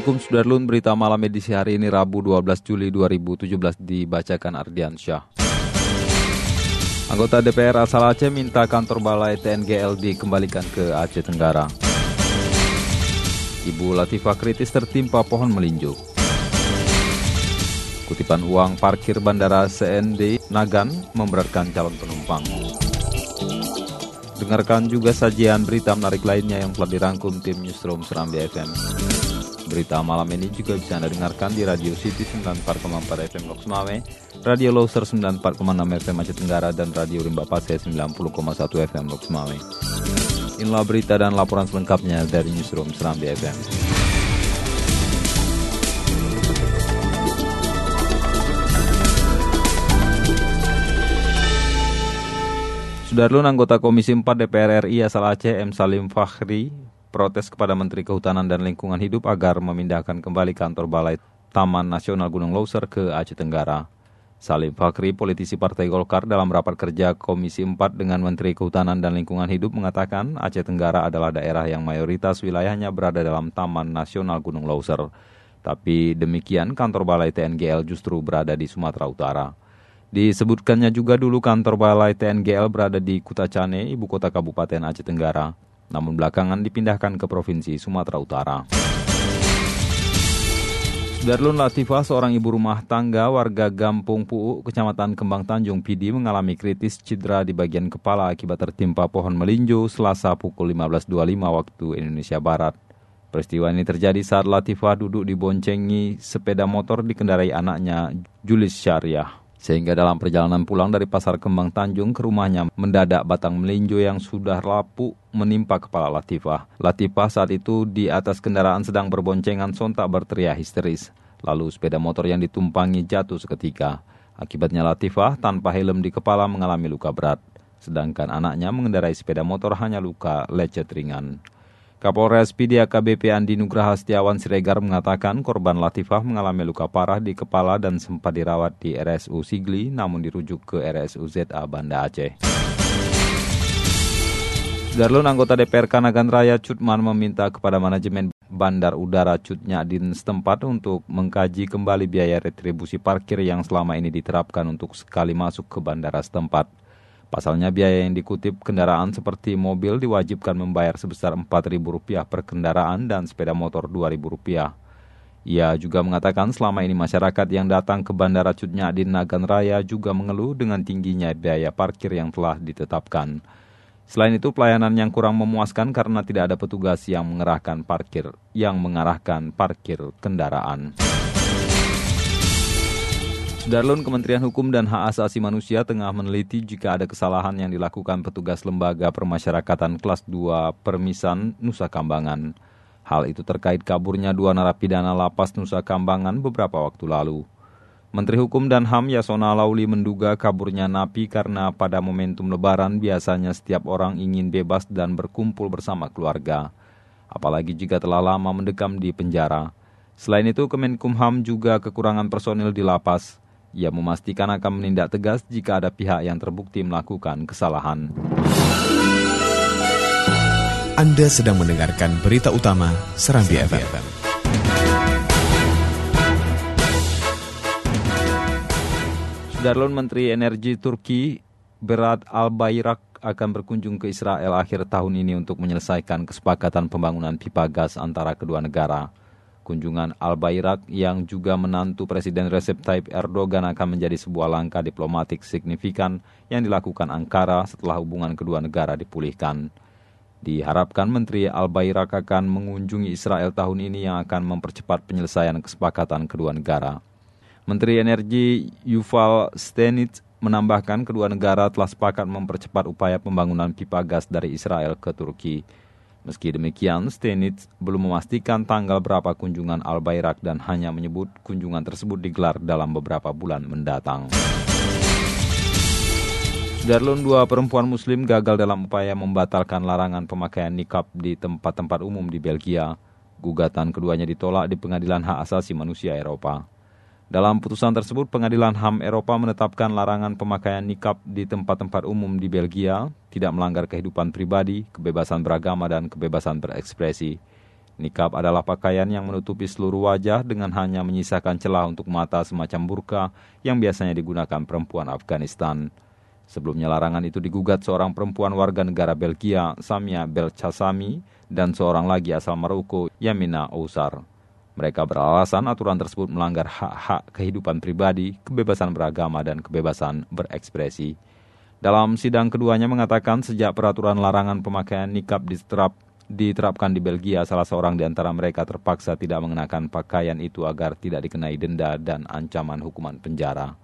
Assalamualaikum Sudarlun, berita malam edisi hari ini Rabu 12 Juli 2017 dibacakan Ardian Syah. Anggota DPR asal Aceh minta kantor balai TNGL dikembalikan ke Aceh Tenggara. Ibu Latifah kritis tertimpa pohon melinjo. Kutipan uang parkir bandara CND Nagan memberatkan calon penumpang. Dengarkan juga sajian berita menarik lainnya yang telah dirangkum tim Newsroom Serambi FM. Berita malam ini juga bisa Anda dengarkan di Radio City 94,4 FM Loks Mame, Radio Loser 94,6 FM Aceh Tenggara, dan Radio Rimba Pasir 90,1 FM Loks Mame. Inilah berita dan laporan selengkapnya dari Newsroom Serambi FM. Sudarlun anggota Komisi 4 DPR RI asal Aceh M. Salim Fakhri protes kepada Menteri Kehutanan dan Lingkungan Hidup agar memindahkan kembali kantor Balai Taman Nasional Gunung Loser ke Aceh Tenggara. Salim Fakri, politisi Partai Golkar dalam rapat kerja Komisi 4 dengan Menteri Kehutanan dan Lingkungan Hidup mengatakan Aceh Tenggara adalah daerah yang mayoritas wilayahnya berada dalam Taman Nasional Gunung Loser. Tapi demikian kantor Balai TNGL justru berada di Sumatera Utara. Disebutkannya juga dulu kantor Balai TNGL berada di Kutacane, ibu kota Kabupaten Aceh Tenggara namun belakangan dipindahkan ke Provinsi Sumatera Utara. Darlun Latifah, seorang ibu rumah tangga warga Gampung Puu, Kecamatan Kembang Tanjung, Pidi, mengalami kritis cedera di bagian kepala akibat tertimpa pohon melinjo selasa pukul 15.25 waktu Indonesia Barat. Peristiwa ini terjadi saat Latifah duduk diboncengi sepeda motor dikendarai anaknya Julis Syariah. Sehingga dalam perjalanan pulang dari pasar Kembang Tanjung ke rumahnya mendadak batang melinjo yang sudah lapuk menimpa kepala Latifah. Latifah saat itu di atas kendaraan sedang berboncengan sontak berteriak histeris. Lalu sepeda motor yang ditumpangi jatuh seketika. Akibatnya Latifah tanpa helm di kepala mengalami luka berat. Sedangkan anaknya mengendarai sepeda motor hanya luka lecet ringan. Kapolres PD AKBP Andi Nugraha Setiawan Siregar mengatakan korban Latifah mengalami luka parah di kepala dan sempat dirawat di RSU Sigli namun dirujuk ke RSU ZA Banda Aceh. Darlun anggota DPR Kanagan Raya Cutman meminta kepada manajemen Bandar Udara Cutnyadin setempat untuk mengkaji kembali biaya retribusi parkir yang selama ini diterapkan untuk sekali masuk ke bandara setempat. Pasalnya biaya yang dikutip kendaraan seperti mobil diwajibkan membayar sebesar Rp4.000 per kendaraan dan sepeda motor Rp2.000. Ia juga mengatakan selama ini masyarakat yang datang ke Bandara Cutnyadin Nagan Raya juga mengeluh dengan tingginya biaya parkir yang telah ditetapkan. Selain itu pelayanan yang kurang memuaskan karena tidak ada petugas yang mengerahkan parkir yang mengarahkan parkir kendaraan. Darlun Kementerian Hukum dan Hak Asasi Manusia tengah meneliti jika ada kesalahan yang dilakukan petugas lembaga permasyarakatan kelas 2 Permisan Nusa Kambangan. Hal itu terkait kaburnya dua narapidana lapas Nusa Kambangan beberapa waktu lalu. Menteri Hukum dan HAM Yasona Lauli menduga kaburnya napi karena pada momentum lebaran biasanya setiap orang ingin bebas dan berkumpul bersama keluarga. Apalagi jika telah lama mendekam di penjara. Selain itu, Kemenkumham juga kekurangan personil di lapas. Ia memastikan akan menindak tegas jika ada pihak yang terbukti melakukan kesalahan. Anda sedang mendengarkan berita utama Serambi FM. Darlon Menteri Energi Turki Berat Albayrak akan berkunjung ke Israel akhir tahun ini untuk menyelesaikan kesepakatan pembangunan pipa gas antara kedua negara. Kunjungan Al-Bayrak yang juga menantu Presiden Recep Tayyip Erdogan akan menjadi sebuah langkah diplomatik signifikan yang dilakukan Ankara setelah hubungan kedua negara dipulihkan. Diharapkan Menteri Al-Bayrak akan mengunjungi Israel tahun ini yang akan mempercepat penyelesaian kesepakatan kedua negara. Menteri Energi Yuval Stenitz menambahkan kedua negara telah sepakat mempercepat upaya pembangunan pipa gas dari Israel ke Turki. Meski demikian, Stenitz belum memastikan tanggal berapa kunjungan Al-Bayrak dan hanya menyebut kunjungan tersebut digelar dalam beberapa bulan mendatang. Darlun dua perempuan muslim gagal dalam upaya membatalkan larangan pemakaian nikab di tempat-tempat umum di Belgia. Gugatan keduanya ditolak di Pengadilan Hak Asasi Manusia Eropa. Dalam putusan tersebut, Pengadilan HAM Eropa menetapkan larangan pemakaian nikab di tempat-tempat umum di Belgia tidak melanggar kehidupan pribadi, kebebasan beragama, dan kebebasan berekspresi. Nikab adalah pakaian yang menutupi seluruh wajah dengan hanya menyisakan celah untuk mata semacam burka yang biasanya digunakan perempuan Afghanistan. Sebelumnya larangan itu digugat seorang perempuan warga negara Belgia, Samia Belchasami, dan seorang lagi asal Maroko, Yamina Ousar. Mereka beralasan aturan tersebut melanggar hak-hak kehidupan pribadi, kebebasan beragama, dan kebebasan berekspresi. Dalam sidang keduanya mengatakan sejak peraturan larangan pemakaian nikab diterap, diterapkan di Belgia, salah seorang di antara mereka terpaksa tidak mengenakan pakaian itu agar tidak dikenai denda dan ancaman hukuman penjara.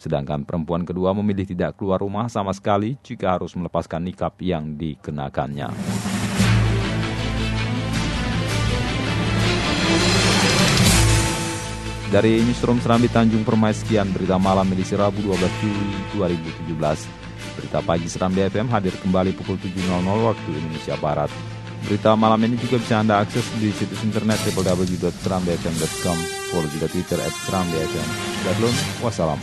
Sedangkan perempuan kedua memilih tidak keluar rumah sama sekali jika harus melepaskan nikab yang dikenakannya. Dari Newsroom Serambi Tanjung Permai sekian berita malam edisi Rabu 12 Juli 2017. Berita pagi Serambi FM hadir kembali pukul 7.00 waktu Indonesia Barat. Berita malam ini juga bisa Anda akses di situs internet www.serambifm.com. Follow juga Twitter at Serambi FM. Dadlun, wassalam.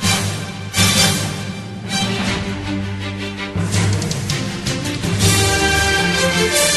Thank